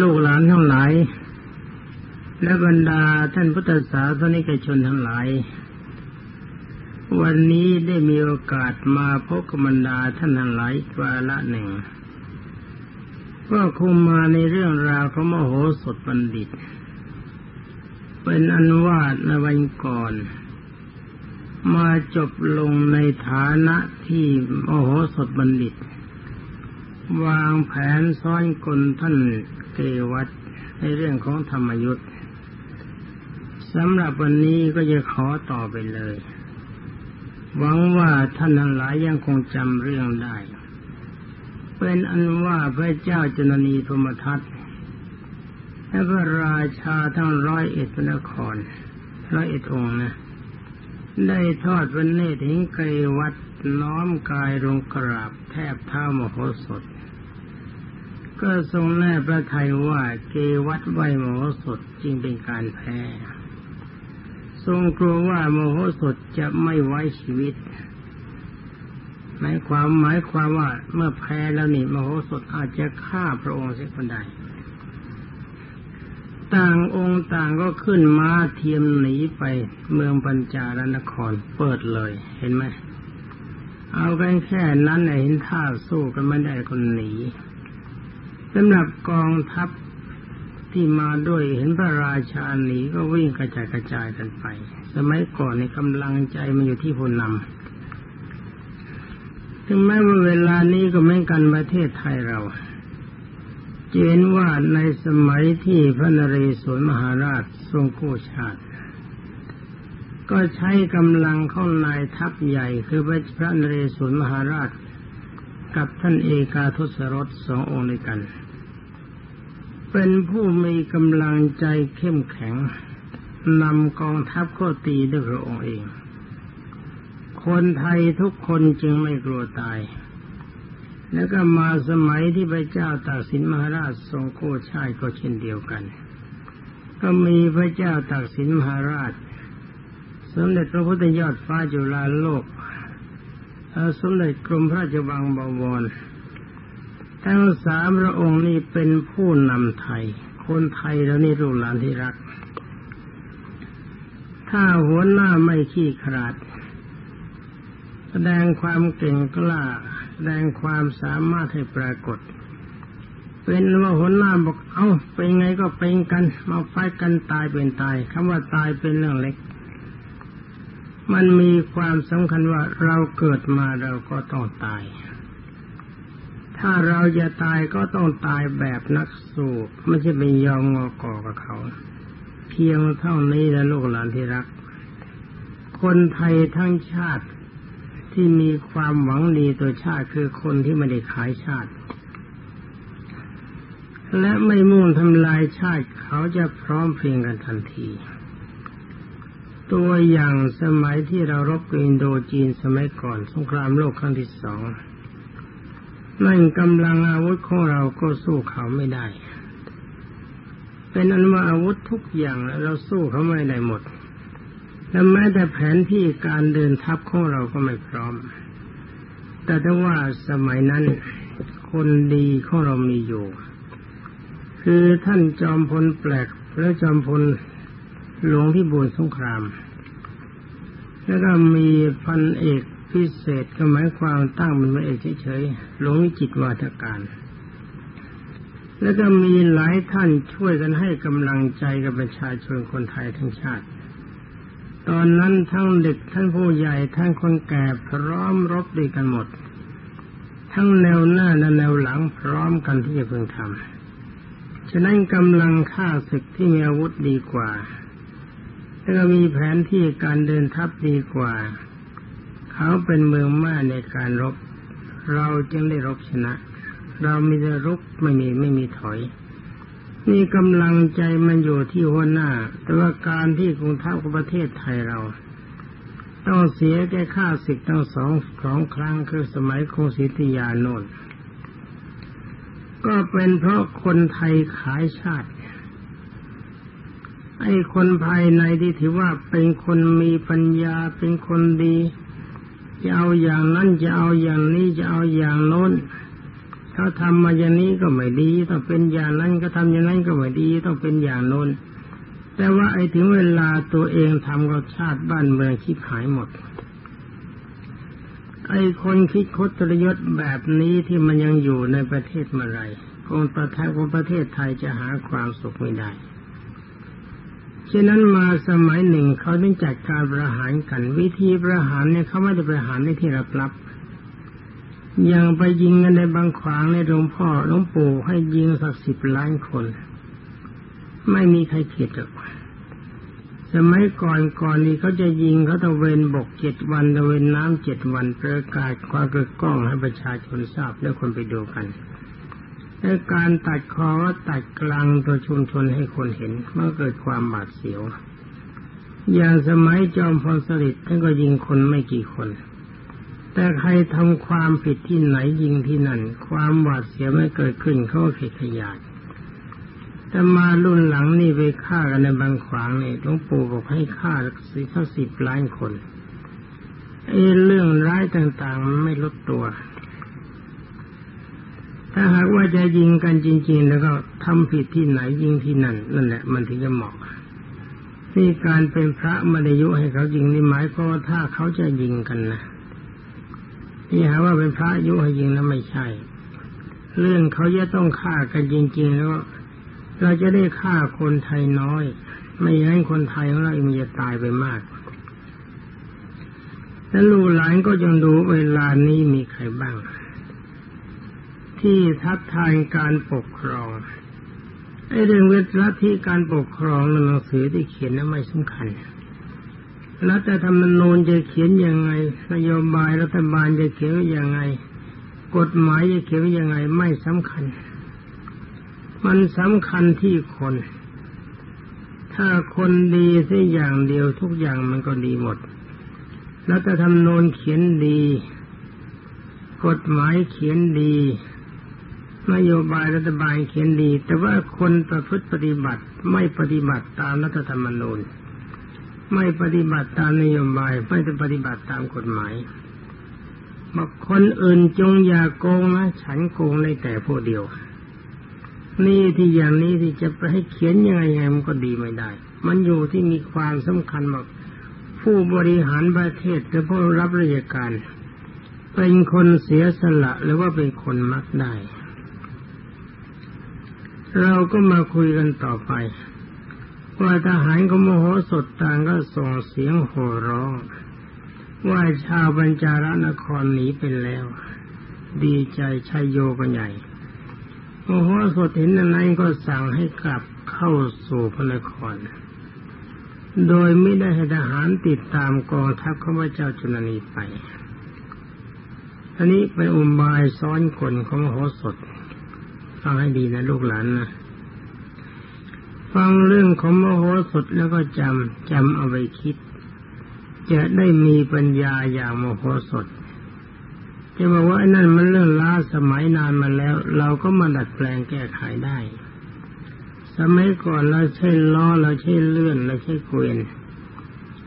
ลูกหลานทั้งหลาย และบรรดาท่านพุทธศาสนิกชนทั้งหลาย วันนี้ได้มีโอกาสมาพบกับบรรดาท่านทั้งหลายวาระหนึ่ง ก็คงมาในเรื่องราวของมโหสถบัณฑิต เป็นอันว่าในวันก่อน มาจบลงในฐานะที่มโหสถบัณฑิต วางแผนซ้อนกลท่านเกวัตในเรื่องของธรรมยุทธ์สำหรับวันนี้ก็จะขอต่อไปเลย หวังว่าท่านทั้งหลายยังคงจำเรื่องได้ เป็นอันว่าพระเจ้าจนนีพมทัตและพระราชาทั้งร้อยเอ็ดพระนครร้อยเอ็ดองค์นะได้ทอดพระเนตรเห็นไกวัดน้อมกายลงกราบแทบเท้ามโหสถ ก็ทรงแน่พระทัยว่าเกวัดไหวมโหสถจึงเป็นการแพ้ ทรงกลัวว่าโมโหสถจะไม่ไว้ชีวิตหมายความหมายความว่าเมื่อแพ้แล้วนี่มโหสถอาจจะฆ่าพระองค์เสียคนใด ต่างองค์ต่างก็ขึ้นมาเทียมหนีไปเมืองปัญจารนครเปิดเลยเห็นไหมเอากันแค่นั้นเห็นท่าสู้กันไม่ได้คนหนี สำหรับกองทัพที่มาด้วยเห็นพระราชาหนีก็วิ่งกระจายกระจายกันไป สมัยก่อนในกำลังใจมันอยู่ที่ผู้นำถึงแม้ว่าเวลานี้ก็ไม่กันประเทศไทยเราเจนว่าในสมัยที่พระนเรศวรมหาราชทรงกู้ชาติ ก็ใช้กำลังเข้านายทัพใหญ่คือพระนเรศวรมหาราช กับท่านเอกาทศรสสององค์ด้วยกัน เป็นผู้มีกำลังใจเข้มแข็งนำกองทัพเข้าตีด้วยพระองค์เอง คนไทยทุกคนจึงไม่กลัวตาย แล้วก็มาสมัยที่พระเจ้าตากสินมหาราชทรงโคชายก็เช่นเดียวกัน ก็มีพระเจ้าตากสินมหาราช สมเด็จพระพุทธยอดฟ้าจุฬาโลกสมเด็จกรมพระราชวังบวร ทั้งสามพระองค์นี้เป็นผู้นำไทย คนไทยแล้วนี่ลูกหลานที่รัก ถ้าหัวหน้าไม่ขี้ขลาด แสดงความเก่งกล้า แสดงความสามารถให้ปรากฏ เป็นว่าหัวหน้าบอก เอา้าเป็นไงก็เป็นกัน มาไฟกันตายเป็นตายคำว่าตายเป็นเรื่องเล็ก มันมีความสำคัญว่าเราเกิดมาเราก็ต้องตาย ถ้าเราจะตายก็ต้องตายแบบนักสู้ไม่ใช่ไปยอมงอกอกับเขา เพียงเท่านี้แล้วลูกหลานที่รัก คนไทยทั้งชาติที่มีความหวังดีตัวชาติคือคนที่ไม่ได้ขายชาติ และไม่มุ่งทำลายชาติเขาจะพร้อมเพรียงกันทันที ตัวอย่างสมัยที่เรารบกับอินโดจีนสมัยก่อนสงครามโลกครั้งที่สอง นั่นกำลังอาวุธของเราก็สู้เขาไม่ได้ เป็นอันว่าอาวุธทุกอย่างเราสู้เขาไม่ได้หมด และแม้แต่แผนที่การเดินทัพของเราก็ไม่พร้อม แต่ถ้าว่าสมัยนั้นคนดีของเรามีอยู่ คือท่านจอมพลแปลกและจอมพลหลวงที่บุญสงคราม แล้วก็มีพันเอก พิเศษก็หมายความตั้งเป็นพระเอกเฉยๆหลวงวิจิตวาทการ แล้วก็มีหลายท่านช่วยกันให้กำลังใจกับประชาชนคนไทยทั้งชาติ ตอนนั้นทั้งเด็กทั้งผู้ใหญ่ทั้งคนแก่พร้อมรบด้วยกันหมด ทั้งแนวหน้าและแนวหลังพร้อมกันที่จะพิ่งทำฉะนั้นกำลังฆ่าศึกที่มีอาวุธดีกว่าแล้วก็มีแผนที่การเดินทัพดีกว่า เขาเป็นเมืองม่าในการรบ เราจึงได้รบชนะ เรามีแต่รบไม่มีไม่มีถอยนี่กำลังใจมันอยู่ที่หัวหน้า แต่ว่าการที่กรุงเทพกับประเทศไทยเรา ต้องเสียแก่ค่าศึกทั้งสองสองครั้งคือสมัยกรุงศรีอยุธยาโน่นก็เป็นเพราะคนไทยขายชาติ ไอ้คนภายในที่ถือว่าเป็นคนมีปัญญาเป็นคนดี จะเอาอย่างนั้นจะเอาอย่างนี้จะเอาอย่างโน้นเขาทำมาอย่างนี้ก็ไม่ดีต้องเป็นอย่างนั้นก็ทำอย่างนั้นก็ไม่ดีต้องเป็นอย่างโน้นแต่ว่าไอ้ถึงเวลาตัวเองทำกับชาติบ้านเมืองชิบหายหมด ไอ้คนคิดคดตรยศแบบนี้ที่มันยังอยู่ในประเทศเมื่อไรคงประเทศของประเทศไทยจะหาความสุขไม่ได้ ฉะนั้นมาสมัยหนึ่งเขาต้องจัดการประหารกัน วิธีประหารเนี่ยเขาไม่ได้ประหารในที่รับรับยังไปยิงกันในบางขวางในหลวงพ่อหลวงปู่ให้ยิงสักสิบล้านคน ไม่มีใครผิดหรอกสมัยก่อนก่อนนี้เขาจะยิงเขาตะเวนบกเจ็ดวันตะเวนน้ำเจ็ดวันประกาศความกระก้องให้ประชาชนทราบแล้วคนไปดูกัน ในการตัดคอว่าตัดกลางตัวชุมชนให้คนเห็นเมื่อเกิดความบาดเสียว อย่างสมัยจอมพลสฤษดิ์ท่านก็ยิงคนไม่กี่คน แต่ใครทำความผิดที่ไหนยิงที่นั่น ความหวาดเสียวไม่เกิดขึ้นเขาเขตขยาดแต่มารุ่นหลังนี่ไปฆ่ากันในบางขวางนี่หลวงปู่บอกให้ฆ่าสิบสิบล้านคนไอ้เรื่องร้ายต่างๆมันไม่ลดตัว ถ้าหากว่าจะยิงกันจริง ๆ แล้วก็ทำผิดที่ไหนยิงที่นั่นนั่นแหละ มันถึงจะเหมาะนี่การเป็นพระมาดยุให้เขายิงนี่หมายเพราะว่าถ้าเขาจะยิงกันนะนี่หาว่าเป็นพระยุให้ยิงแล้วไม่ใช่ เรื่องเขาจะต้องฆ่ากันจริง ๆ แล้วเราจะได้ฆ่าคนไทยน้อย ไม่อย่างนั้นคนไทยของเราเองจะตายไปมากแล้วลูกหลานก็ยังดูเวลานี้มีใครบ้าง ที่ทัดทานการปกครองไอ้เรื่องเวทลัทธิการปกครองในหนังสือที่เขียนนั้นไม่สำคัญรัฐธรรมนูญจะเขียนยังไงนโยบายรัฐบาลจะเขียนยังไง กฎหมายจะเขียนยังไงไม่สำคัญ มันสำคัญที่คน ถ้าคนดีสักอย่างเดียวทุกอย่างมันก็ดีหมดรัฐธรรมนูญเขียนดี กฎหมายเขียนดี นโยบายรัฐบาลเขียนดี แต่ว่าคนประพฤติปฏิบัติไม่ปฏิบัติตามรัฐธรรมนูญ ไม่ปฏิบัติตามนโยบายไม่ปฏิบัติตามกฎหมายบอกคนอื่นจงอย่าโกงนะฉันโกงในแต่ผู้เดียว นี่ที่อย่างนี้ที่จะไปให้เขียนยังไงไงมันก็ดีไม่ได้ มันอยู่ที่มีความสำคัญบอกผู้บริหารประเทศหรือผู้รับราชการ เป็นคนเสียสละหรือว่าเป็นคนมักได้ เราก็มาคุยกันต่อไป ว่าทหารก็โมโหสดต่างก็ส่งเสียงโห่ร้อง ว่าชาวบัญจารนครหนีไปแล้ว ดีใจชัยโยกันใหญ่โมโหสดเห็นนั้นก็สั่งให้กลับเข้าสู่พระนคร โดยไม่ได้ให้ทหารติดตามกองทัพข้าพเจ้าจุลนีไปอันนี้เป็นอุบายซ้อนกลของมโหสถ ฟังให้ดีนะลูกหลานนะฟังเรื่องของมโหสถแล้วก็จำจำเอาไปคิด จะได้มีปัญญาอย่างมโหสถ จะบอกว่านั่นมันเรื่องล้าสมัยนานมาแล้ว เราก็มาดัดแปลงแก้ไขได้ สมัยก่อนเราใช้ล้อเราใช้เลื่อนเราใช้เกวียน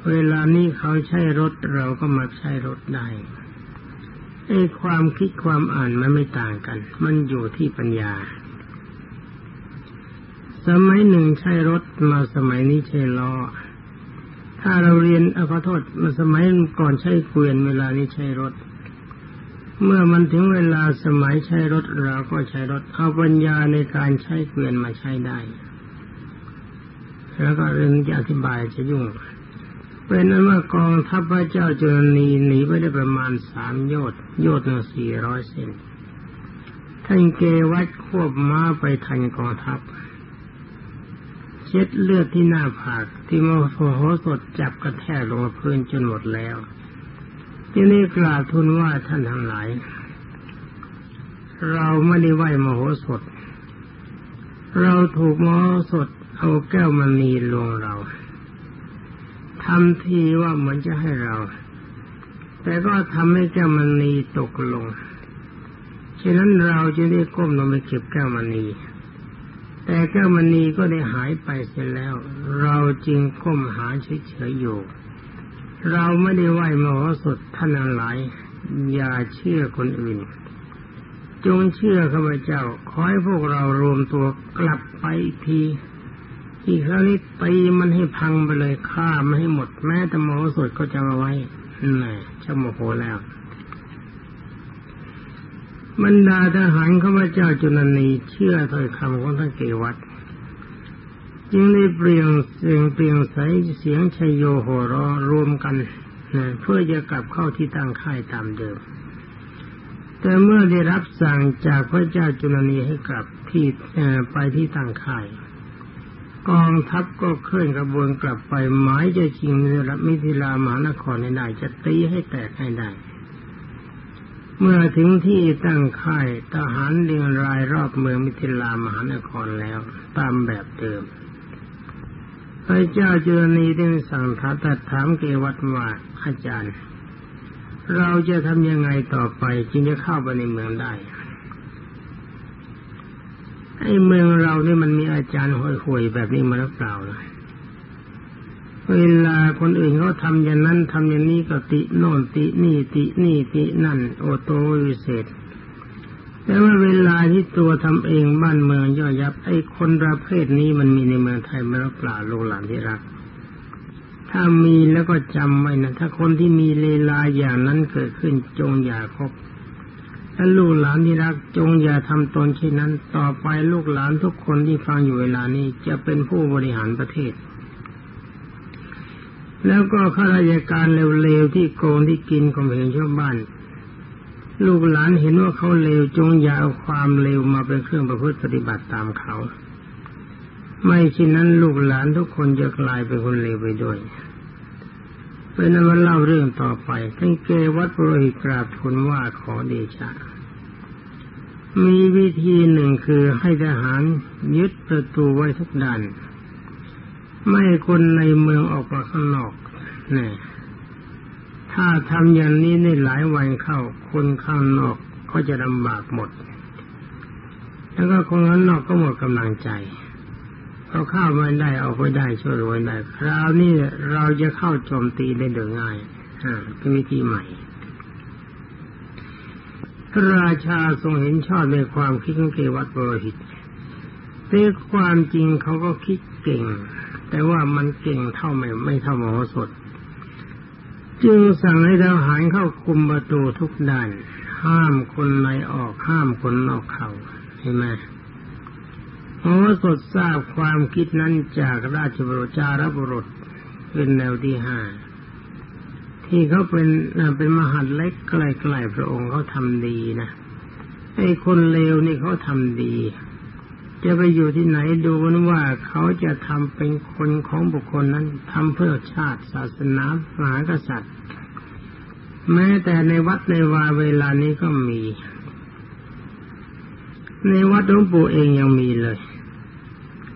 เวลานี้เขาใช้รถเราก็มาใช้รถได้ ไอ้ความคิดความอ่านมันไม่ต่างกัน มันอยู่ที่ปัญญา สมัยหนึ่งใช้รถมาสมัยนี้ใช้ล้อ ถ้าเราเรียนอขอโทษมาสมัยก่อนใช้เกวียนเวลานี้ใช้รถ เมื่อมันถึงเวลาสมัยใช้รถเราก็ใช้รถ เอาปัญญาในการใช้เกวียนมาใช้ได้ แล้วก็เรื่องจะอธิบายจะยุ่ง เป็นนั้นว่ากองทัพพระเจ้าจุลนีหนีไปได้ประมาณสามโยชน์โยชน์หนึ่งสี่ร้อยเซนท่านเกวัดควบม้าไปทันกองทัพ เช็ดเลือดที่หน้าผากที่มโหโหสดจับกระแทกลงพื้นจนหมดแล้ว ที่นี่กล่าวทูลว่าท่านทั้งหลาย เราไม่ได้ไหวมโหสถ เราถูกมโหสถเอาแก้วมณีลงเรา ทำทีว่าเหมือนจะให้เรา แต่ก็ทำให้แก้วมณีตกลง ฉะนั้นเราจะได้ก้มลงไปเก็บแก้วมณี แต่แก้วมณีก็ได้หายไปเสียแล้ว เราจึงก้มหาเฉยๆอยู่ เราไม่ได้ไหวมโหสถท่านหลาย อย่าเชื่อคนอื่น จงเชื่อข้าพเจ้า ขอให้พวกเรารวมตัวกลับไปที อีกครั้งนี้ตีมันให้พังไปเลยฆ่ามันให้หมดแม้แต่หมอสดก็จะมาไว้นี่ช่าโมโหแล้วบรรดาทหารข้าพเจ้าจุนันีเชื่อถ้อยคำของท่านเกวัตจึงได้เปลี่ยนเสียงเปลี่ยนใสเสียงชัยโยโหรอรวมกันนะเพื่อจะกลับเข้าที่ตั้งค่ายตามเดิม แต่เมื่อได้รับสั่งจากพระเจ้าจุลนีให้กลับที่ไปที่ตั้งค่าย กองทัพก็เคลื่อนกระบวนกลับไปหมายจะชิงมิถิลามหานครในได้จะตีให้แตกให้ได้ เมื่อถึงที่ตั้งค่ายทหารเรียงรายรอบเมืองมิถิลามหานครแล้ว ตามแบบเดิมพระเจ้าจุลนีได้สั่งท้าตัดถามเกวัตว่าอาจารย์ เราจะทำยังไงต่อไปจึงจะเข้าไปในเมืองได้ ไอ้เมืองเราเนี่ยมันมีอาจารย์ห่วยๆแบบนี้มาหรือเปล่าล่ะเวลาคนอื่นเขาทำอย่างนั้นทำอย่างนี้ก็ติโน่นตินี่ตินี่ตินั่น โอโตวิเศษ แต่ว่าเวลาที่ตัวทำเองบ้านเมืองย่อยับ ไอ้คนประเภทนี้มันมีในเมืองไทยมาหรือเปล่าโลหลานที่รัก ถ้ามีแล้วก็จำไว้นะถ้าคนที่มีเลลาอย่างนั้นเกิดขึ้นจงอย่าคบ ถ้าลูกหลานที่รักจงอย่าทำตนเช่นนั้น ต่อไปลูกหลานทุกคนที่ฟังอยู่เวลานี้จะเป็นผู้บริหารประเทศ แล้วก็ข้าราชการเร็วๆที่โกงที่กินของเห็นชาวบ้าน ลูกหลานเห็นว่าเขาเลวจงอย่าเอาความเลวมาเป็นเครื่องประพฤติปฏิบัติตามเขา ไม่เช่นนั้นลูกหลานทุกคนจะกลายเป็นคนเลวไปด้วยเป็นนั้นมาเล่าเรื่องต่อไปท่านเกวัดโปรหิตกราบทูลว่าขอเดชะ มีวิธีหนึ่งคือให้ทหารยึดประตูไว้ทุกด้าน ไม่คนในเมืองออกมาข้างนอกนี่ถ้าทำอย่างนี้ในหลายวันเข้า คนข้างนอกก็จะลำบากหมด แล้วก็คนข้างนอกก็หมดกำลังใจเขาเข้ามาได้เอาไปได้ช่วยไว้ได้คราวนี้เราจะเข้าโจมตีได้โดยง่ายอ่าเป็นวิธีใหม่ พระราชาทรงเห็นชอบในความคิดของเกวัตบรหิตแต่ความจริงเขาก็คิดเก่ง แต่ว่ามันเก่งเท่าไม่ไม่เท่าหมอสดจึงสั่งให้ทหารเข้าคุมประตูทุกด้าน ห้ามคนในออกห้ามคนนอกเข้าเห็นไหมโอ้สดทราบความคิดนั้นจากราชบุรจารบุรุษเป็นแนวที่ห้า ที่เขาเป็นเป็นมหัดเล็กใกล้ๆพระองค์เขาทำดีนะไอ้คนเลวนี่เขาทำดี จะไปอยู่ที่ไหนดูนว่าเขาจะทำเป็นคนของบุคคลนั้นทำเพื่อชาติศาสนามหากษัตริย์ แม้แต่ในวัดในวาเวลานี้ก็มี ในวัดหลวงปู่เองยังมีเลย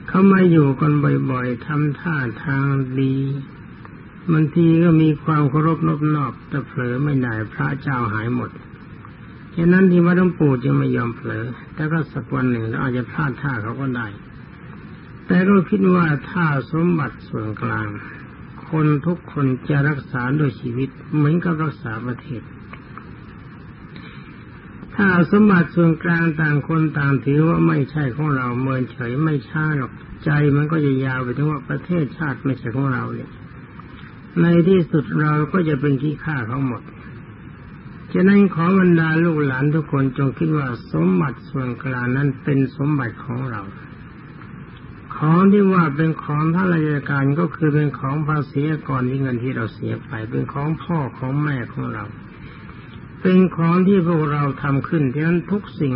เขามาอยู่กันบ่อยๆทำท่าทางดี บางทีก็มีความเคารพนอบนอบแต่เผลอไม่ได้พระเจ้าหายหมดฉะนั้นที่วัดหลวงปู่จะไม่ยอมเผลอ แต่ก็สักวันหนึ่งเราอาจจะพลาดท่าเขาก็ได้ แต่ก็คิดว่าถ้าสมบัติส่วนกลาง คนทุกคนจะรักษาโดยชีวิตเหมือนกับรักษาประเทศ ถ้าสมบัติส่วนกลางต่างคนต่างถือว่าไม่ใช่ของเราเมินเฉยไม่ช้าหรอกใจมันก็จะยาวไปถึงว่าประเทศชาติไม่ใช่ของเราเนี่ย ในที่สุดเราก็จะเป็นขี้ข้าเขาหมด ฉะนั้นขอบรรดาลูกหลานทุกคนจงคิดว่าสมบัติส่วนกลางนั้นเป็นสมบัติของเรา ของที่ว่าเป็นของท่านราชการก็คือเป็นของภาษีก่อนที่เงินที่เราเสียไป เป็นของพ่อของแม่ของเรา เป็นของที่พวกเราทำขึ้นที่นั้นทุกสิ่ง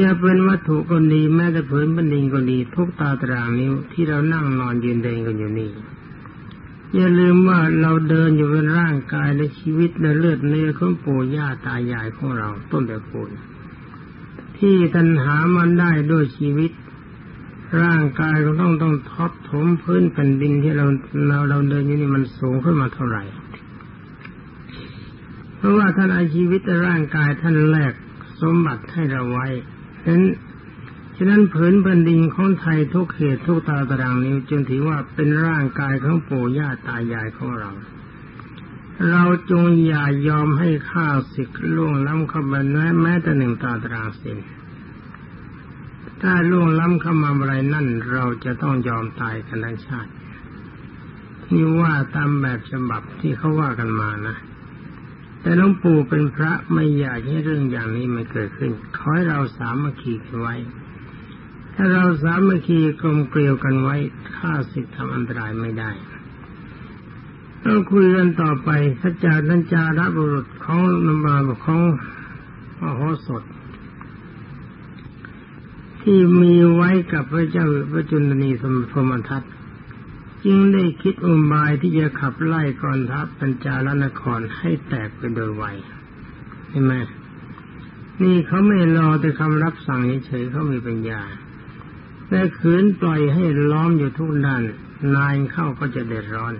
จะเป็นวัตถุก็ดีแม้แต่ผืนบันดิงก็ดีทุกตาตรางนิ้วที่เรานั่งนอนยืนเดินกันอยู่นี่ อย่าลืมว่าเราเดินอยู่เป็นร่างกายและชีวิตในเลือดเนื้อของปู่ย่าตายายของเราต้นแต่ปูนที่ตัณหามันได้ด้วยชีวิต ร่างกายเราต้องต้องท็อถมพื้นแผ่นดินที่เราเราเราเดินอยู่นี่มันสูงขึ้นมาเท่าไหร่ เพราะว่าท่านอาชีวิตร่างกายท่านแลกสมบัติให้เราไว้ฉะนั้น ฉะนั้นผืนแผ่นดินของไทยทุกเขตทุกตาตารางนิ้วจึงถือว่าเป็นร่างกายของปู่ย่าตายายของเรา เราจงอย่ายอมให้ข้าศึกล่วงล้ำเข้ามาแม้แต่หนึ่งตาตรางสินถ้าล่วงล้ำเข้ามาอะไรนั่น เราจะต้องยอมตายกันทั้งชาตินี่ว่าตามแบบฉบับที่เขาว่ากันมานะ แต่หลวงปู่เป็นพระไม่อยากให้เรื่องอย่างนี้มันเกิดขึ้น ขอให้เราสามัคคีกันไว้ ถ้าเราสามัคคีกลมเกลียวกันไว้ข้าศึกทำอันตรายไม่ได้เราคุยกันต่อไปสัจจานัญจาระบุรุษของนมาบของมโหสถ ที่มีไว้กับพระเจ้าพระจุลนีสมพรมทัตจึงได้คิดอุบายที่จะขับไล่กองทัพปัญจาลนครให้แตกไปโดยไวเห็นไหมนี่เขาไม่รอแต่คำรับสั่งเฉยๆเขามีปัญญา แต่ขืนปล่อยให้ล้อมอยู่ทุกด้านนายเข้าก็จะเดือดร้อน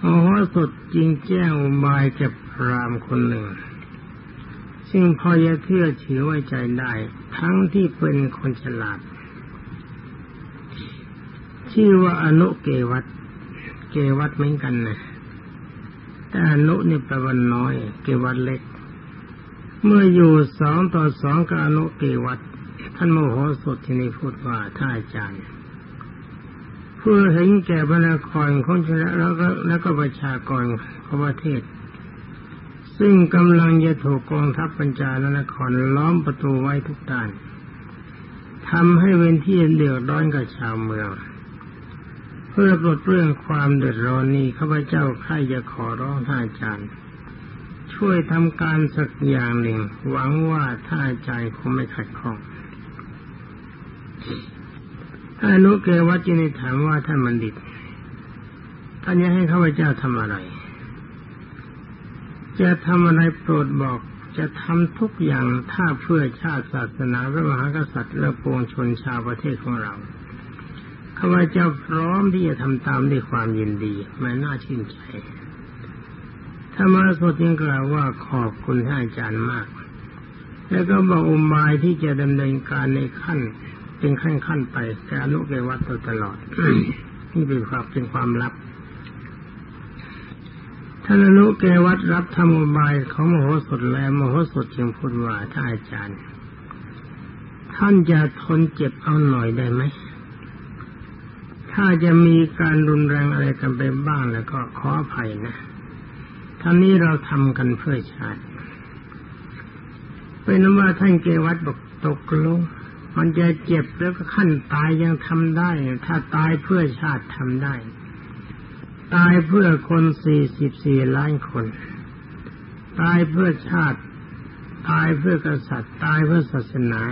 โอ้โหสดจริงแจ้งอุบายกับพรามคนหนึ่ง ซึ่งพอจะเชื่อถือไว้ใจได้ ทั้งที่เป็นคนฉลาด ชื่อว่าอนุเกวัตเกวัตเหมือนกันนะแต่อนุนี่แปลว่าน้อย เกวัตเล็ก เมื่ออยู่สองต่อสองกับอนุเกวัต ท่านโมโหสดที่นี่พูดว่าท่านอาจารย์เพื่อเห็นแก่พระนครของชนะแล้วก็แล้วก็ประชากรของประเทศ ซึ่งกำลังจะถูกกองทัพปัญจาลนครล้อมประตูไว้ทุกด้านทำให้เป็นที่เดือดร้อนกับชาวเมือง เพื่อปลดเปลื้องความเดือดร้อนนี้ข้าพเจ้าใครจะขอร้องท่านอาจารย์ ช่วยทำการสักอย่างหนึ่ง หวังว่าท่านอาจารย์คงไม่ขัดข้อง อนุเกวัจินิถามว่าท่านบัณฑิตท่านจะให้ข้าพเจ้าทำอะไร จะทำอะไรโปรดบอก จะทำทุกอย่างถ้าเพื่อชาติศาสนาพระมหากษัตริย์และปวงชนชาวประเทศของเราข้าพเจ้าพร้อมที่จะทำตามด้วยความยินดีไม่น่าชื่นใจธรรมสดยังกล่าวว่าขอบคุณท่านอาจารย์มาก แล้วก็บอกอุบายที่จะดำเนินการในขั้น เป็นขั้นขั้นไปแต่อนุเกวัตตลอดนี่เป็นความเป็นความลับท่านอนุเกวัตรับธรรมบายของมโหสถแล้วมโหสถจึงพูดว่าท่านอาจารย์ ท่านจะทนเจ็บเอาหน่อยได้ไหมถ้าจะมีการรุนแรงอะไรกันไปบ้างแล้วก็ขออภัยนะท่านนี้เราทำกันเพื่อชาติเป็นนว่าท่านเกวัตบอกตกลง มันจะเจ็บแล้วก็ขั้นตายยังทำได้ ถ้าตายเพื่อชาติทำได้ ตายเพื่อคนสี่สิบสี่ล้านคน ตายเพื่อชาติ ตายเพื่อกษัตริย์ ตายเพื่อศาสนา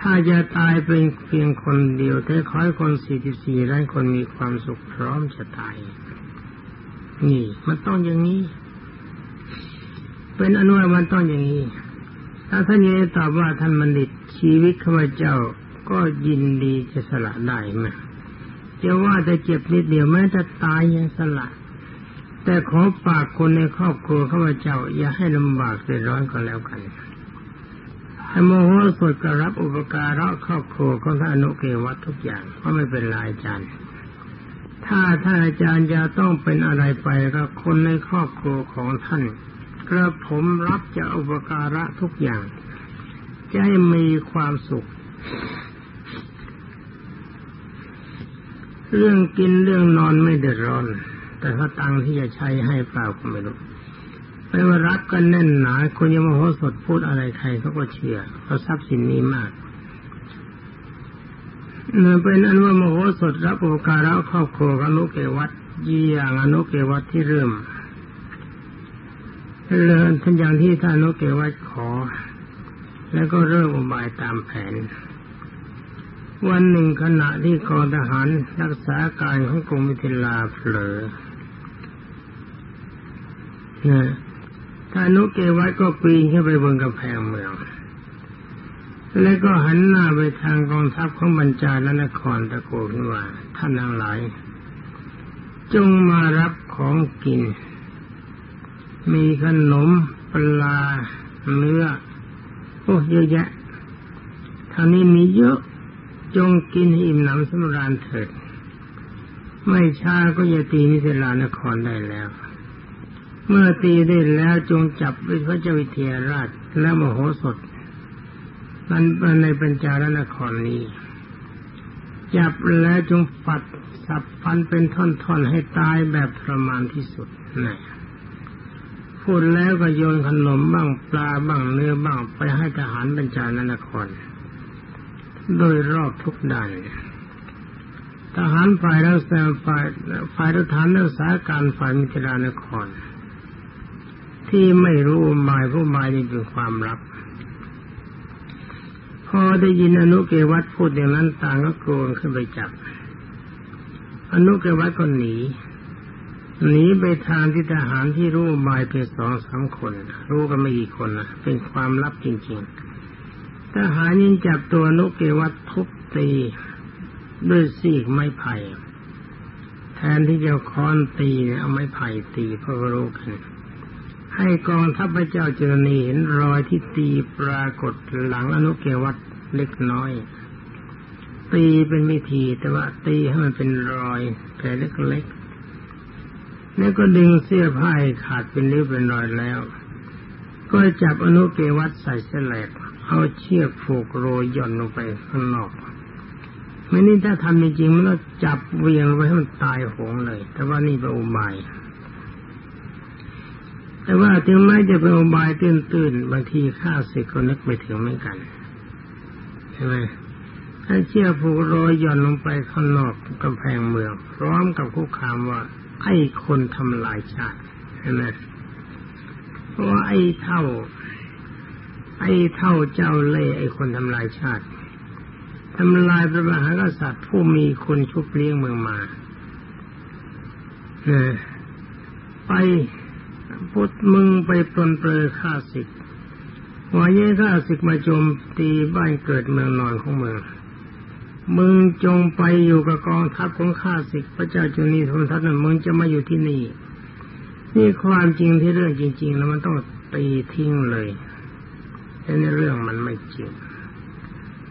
ถ้าจะตายเป็นเพียงคนเดียวแต่ขอให้คนสี่สิบสี่ล้านคนมีความสุขพร้อมจะตาย นี่ มันต้องอย่างนี้ เป็นอนุมันต้องอย่างนี้ ถ้าท่านยังตอบว่าท่านบัณฑิตชีวิตข้าพเจ้าก็ยินดีจะสละได้ไหมจะว่าจะเจ็บนิดเดียวแม้จะตายยังสละ แต่ขอฝากคนในครอบครัวข้าพเจ้า อย่าให้ลำบากเดือดร้อนก็แล้วกันถ้าโมโหสดก็รับอุปการะครอบครัวของท่านอนุเกวัตทุกอย่างก็ไม่เป็นไรอาจารย์ถ้าท่านอาจารย์จะต้องเป็นอะไรไปก็คนในครอบครัวของท่าน กระผมรับจะอุปการะทุกอย่าง จะให้มีความสุข เรื่องกินเรื่องนอนไม่เดือดร้อน แต่ถ้าตังที่จะใช้ให้เปล่าก็ไม่รู้ไม่ว่ารักกันแน่นหนาคนยมโหสถพูดอะไรใครเขาก็เชื่อเขาทรัพย์สินนี้มากเนื่อเป็นอันว่ามโหสถรับโอกาสแล้วครอบครัวอนุเกวัตยี่อย่างอนุเกวัตที่เริ่ม เลินทันอย่างที่ท่านนุเกวัตขอ แล้วก็เริ่มอุบายตามแผน วันหนึ่งขณะที่กองทหารรักษาการของกรมวิทยาเผลอนะท่านุเกวัตก็ปีนขึ้นไปบนกำแพงเมือง แล้วก็หันหน้าไปทางกองทัพของบรรจาและนครตะโกนว่าท่านทั้งหลาย จงมารับของกิน มีขนมปลาเนื้อโอ้เยอะแยะทางนี้มีเยอะจงกินให้อิ่มหนำสำราญเถิด ไม่ช้าก็จะตีนิสลานครได้แล้ว เมื่อตีได้แล้วจงจับพระเจ้าวิเทหราชและมโหสถมันในปัญจารนครนี้ จับแล้วจงปัดสับฟันเป็นท่อนๆให้ตายแบบทรมานที่สุดนะ พูดแล้วก็โยนขนมบ้างปลาบ้างเนื้อบ้างไปให้ทหารบรรจารนครโดยรอบทุกด่านทหารฝ่ายรักษาฝ่ายฝ่ายรัฐานรักษาการฝ่ายมิตรานคร ที่ไม่รู้หมายผู้หมายนี่เป็นความลับ พอได้ยินอนุเกวัตพูดอย่างนั้นต่างก็โกรธขึ้นไปจับ อนุเกวัตก็หนี หนีไปทางที่ทหารที่รู้หมายเพียงสองสามคน รู้กันไม่กี่คนนะเป็นความลับจริงๆทหารยิงจับตัวนุเกวัตทุบตีด้วยซีกไม้ไผ่แทนที่จะค้อนตีเนี่ยเอาไม้ไผ่ตีเพราะรู้กันให้กองทัพพระเจ้าจุลนีเห็นรอยที่ตีปรากฏหลังอนุเกวัตเล็กน้อย ตีเป็นไม่ทีแต่ว่าตีให้มันเป็นรอยแผลเล็กๆ แล้วก็ดึงเสื้อผ้าขาดเป็นริ้วเป็นรอยแล้ว ก็จับอนุเกวัตใส่เสลกเอาเชือกผูกโรยย่อนลงไปข้างนอกไม่นี่ถ้าทำจริงๆมันก็จับเวียงไว้ให้มันตายโหงเลย แต่ว่านี่เป็นอุบาย แต่ว่าถึงแม้จะเป็นอุบายตื้นๆบางทีข้าศึกก็นึกไม่ถึงเหมือนกันใช่ไหมถ้าเชื่อผูกรอยย่อนลงไปข้างนอกกำแพงเมือง พร้อมกับคุกคามว่า ไอ้คนทำลายชาติใช่ไหมเพราะว่าไอ้เท่า ไอ้เท่าเจ้าเล่ไอ้คนทำลายชาติทำลายพระมหากษัตริย์ผู้มีคนชุบเลี้ยงเมืองมาเนไปพุทธมึงไปปลนเปลือข้าศึกวายเย่ข้าศึกมาโจมตีบ้านเกิดเมืองนอนของเมือง มึงจงไปอยู่กับกองทัพของข้าศึกพระเจ้าจุนีทนทัพนั้นมึงจะมาอยู่ที่นี่ นี่ความจริงที่เรื่องจริง ๆ แล้วมันต้องตีทิ้งเลยแต่ในเรื่องมันไม่จริง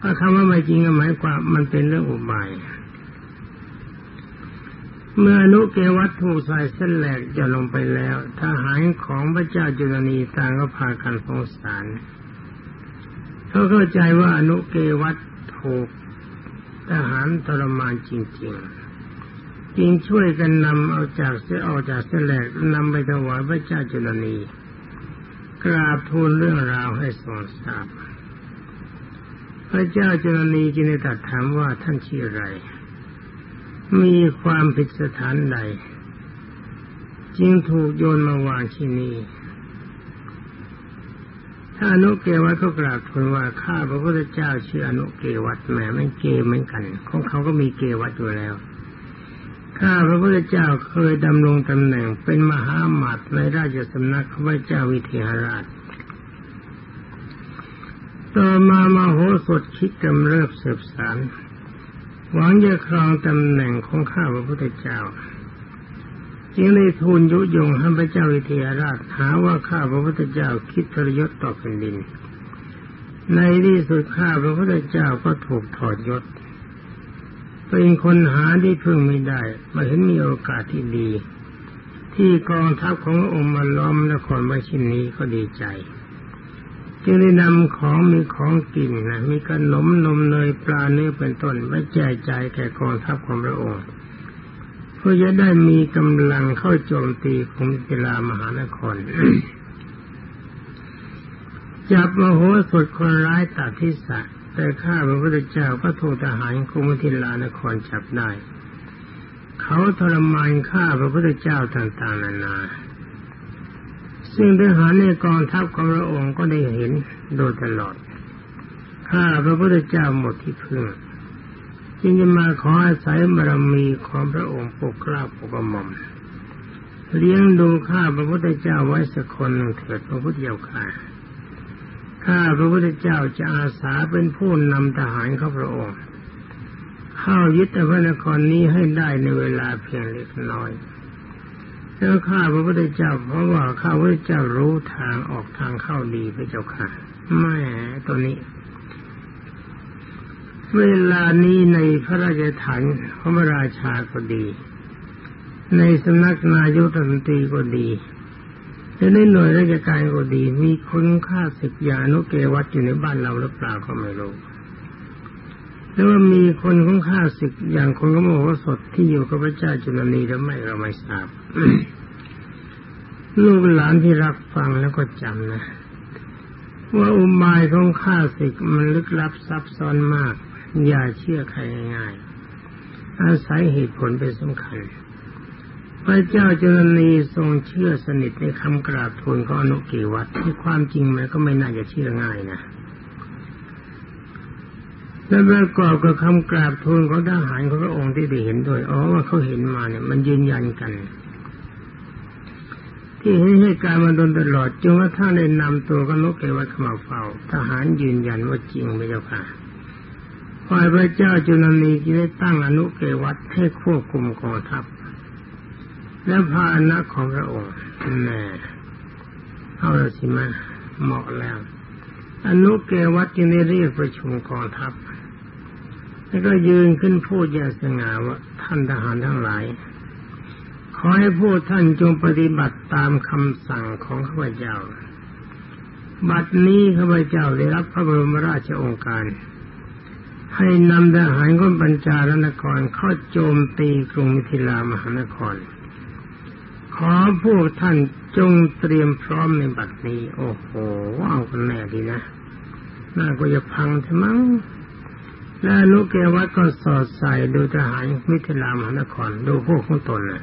ถ้าคำว่าไม่จริงก็หมายความมันเป็นเรื่องอุบายเมื่อนุเกวัตถูกใส่เส้นแหลกจะลงไปแล้วทหารของพระเจ้าจุลนีต่างก็พากันสงสารเขาเข้าใจว่าอนุเกวัตถูก ทหารทรมานจริงๆจึงช่วยกันนำเอาจากเสออกจากเสแหลกนำไปถวายพระเจ้าจุลนีกราบทูลเรื่องราวให้ทรงทราบ พระเจ้าจุลนีจึงได้ตรัสถามว่าท่านชื่ออะไร มีความผิดสถานใด จึงถูกโยนมาวางที่นี่ ถ้าอนุเกวัตก็กราบทูลว่าข้าพระพุทธเจ้าชื่ออนุเกวัตแหมไม่เกเหมือนกันของเขาก็มีเกวัตอยู่แล้วข้าพระพุทธเจ้าเคยดำรงตำแหน่งเป็นมหาหมัดในราชสำนักพระเจ้าวิเทหราช ต่อมามาโหสถคิดกำเริบเสบสารหวังจะครองตำแหน่งของข้าพระพุทธเจ้า จึงได้ทูลยุยงให้พระเจ้าวิเทหราชหาว่าข้าพระพุทธเจ้าคิดทรยศต่อแผ่นดิน ในที่สุดข้าพระพุทธเจ้าก็ถูกถอดยศเป็นคนหาที่พึ่งไม่ได้มาเห็นมีโอกาสที่ดี ที่กองทัพขององค์มาล้อมนครมาชินนี้ก็ดีใจจึงได้นำของมีของกินนะมีขนมนมเนยปลาเนื้อเป็นต้นไว้แจกจ่ายแก่กองทัพของพระองค์ เพื่อจะได้มีกำลังเข้าโจมตีของเวลามหานคร จับมโหสถคนร้ายตัดที่สะแต่ข้าพระพุทธเจ้าก็ถูกทหารคุมทิลานครจับได้ เขาทรมานข้าพระพุทธเจ้าต่างๆนานาซึ่งทหารในกองทัพของพระองค์ก็ได้เห็นโดยตลอด ข้าพระพุทธเจ้าหมดที่พึ่ง จึงจะมาขออาศัยบารมีของพระองค์ปกกล้าปกกระหม่อมเลี้ยงดูข้าพระพุทธเจ้าไว้สักคนหนึ่งเถิดพระพุทธเจ้าข้าข้าพระพุทธเจ้าจะอาสาเป็นผู้นำทหารเข้าพระองค์ เข้ายึดพระนครนี้ให้ได้ในเวลาเพียงเล็กน้อยแล้วข้าพระพุทธเจ้าเพราะว่าข้าพระเจ้ารู้ทางออกทางเข้าดีพระเจ้าค่ะแม่ตัวนี้ เวลานี้ในพระราชฐานพระราชาก็ดี ในสำนักนายกรัฐมนตรีก็ดีจะได้หน่วยราชการก็ดี มีคนฆ่าศึกยานุเกวัตอยู่ในบ้านเราหรือเปล่าก็ไม่รู้หรือว่ามีคนของข้าศึกอย่างคนก็โมโหสดที่อยู่กับพระเจ้าจุลนีหรือไม่เราไม่ทราบลูกหลานที่รับฟังแล้วก็จำนะ ว่าอุบายของข้าศึกมันลึกลับซับซ้อนมาก อย่าเชื่อใครง่ายๆอาศัยเหตุผลเป็นสำคัญ พระเจ้าจุลนีทรงเชื่อสนิทในคำกราบทูลของอนุกิวัตที่ความจริงมันก็ไม่น่าจะเชื่อง่ายนะและประกอบกับคำกราบทูลของทหารของพระองค์ที่ได้เห็นด้วยอ๋อว่าเขาเห็นมาเนี่ย มันยืนยันกัน ที่เห็นเหตุการมาโดนตลอดจนว่าท่านได้นำตัวกนกเกวัตเข้ามาเฝ้า ทหารยืนยันว่าจริงไม่เจ้าค่ะ ฝ่ายพระเจ้าจุลนีจึงได้ตั้งอนุเกวัตให้ควบคุมกองทัพ และพาอนะของพระองค์แน่เอาละสิมาเหมาะแล้ว อนุเกวัตจึงได้เรียกประชุมกองทัพ แล้วก็ยืนขึ้นพูดอย่างสง่าว่าท่านทหารทั้งหลาย ขอให้พวกท่านจงปฏิบัติตามคำสั่งของข้าพเจ้า บัดนี้ข้าพเจ้าได้รับพระบรมราชโองการ ให้นำทหารก้นปัญจาลนครเข้าโจมตีกรุงมิถิลามหานคร ขอพวกท่านจงเตรียมพร้อมในบัดนี้ โอ้โหว้ากันแน่ดีนะน่าก็จะพังใช่มั้งและนุเกวัตก็สอดใส่ดูทหารมิถิลามหานคร ดูพวกของตนน่ะ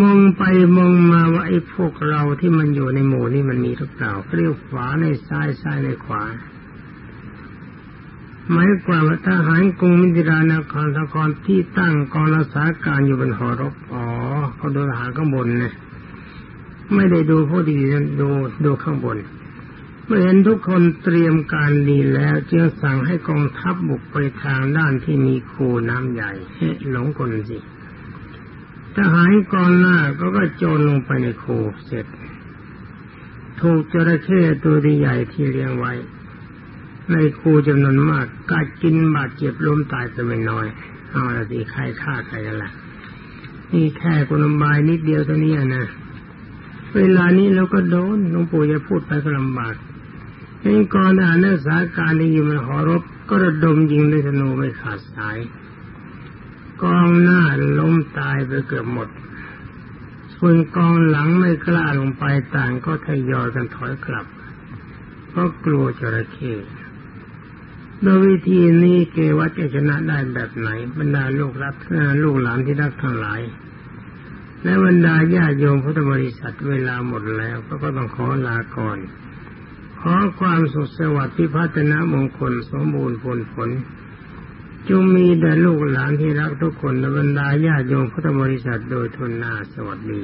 มองไปมองมาว่าไอ้พวกเราที่มันอยู่ในหมู่นี่มันมีหรือเปล่าเรียกขวาในซ้ายซ้ายในขวา หมายความว่าทหารกรุงมิถิลานครนครที่ตั้งกองรักษาการอยู่บนหอรบอ๋อเขาดูทหารข้างบนนะไม่ได้ดูพวกดีดูดูข้างบน เมื่อเห็นทุกคนเตรียมการดีแล้วจึงสั่งให้กองทัพบุกไปทางด้านที่มีคูน้ำใหญ่ให้หลงกลสิทหารกองหน้าก็ก็โจรลงไปในคูเสร็จ ถูกจระเข้ตัวใหญ่ที่เลี้ยงไว้ ในคูจำนวนมากกัดกินบาดเจ็บล้มตายไปไม่น้อยเอาละสิใครฆ่าใครกันล่ะนี่แค่กุลบายนิดเดียวตัวนี้นะเวลานี้เราก็โดนหลวงปู่จะพูดไปก็ลำบากเองกองทหารนักษาการที่อยู่มันหอรบก็ระดมยิงด้วยธนูไม่ขาดสายกองหน้าล้มตายไปเกือบหมด ส่วนกองหลังไม่กล้าลงไปต่างก็ทยอยกันถอยกลับ เพราะกลัวจระเข้ โดยวิธีนี้เกวัตจะชนะได้แบบไหน บรรดาลูกรักลูกหลานที่รักทั้งหลาย และบรรดาญาโยมพุทธบริษัทเวลาหมดแล้วก็ต้องขอลาก่อน ขอความสุขสวัสดิ์พิพัฒนามงคลสมบูรณ์ผลผลจงมีแด่ลูกหลานที่รักทุกคนและบรรดาญาโยมพุทธบริษัทโดยทุนนาสวัสดี